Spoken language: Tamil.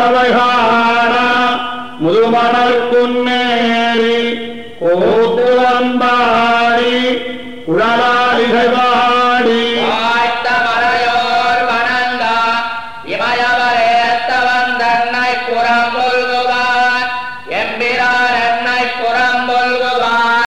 தவகார. முதுமணல் குன்னேறி கோத்துவம்பாடி குழலாளிகவாடி மறையோர் மணந்தா இமயவரேத்த வந்தன்னை புறம்பு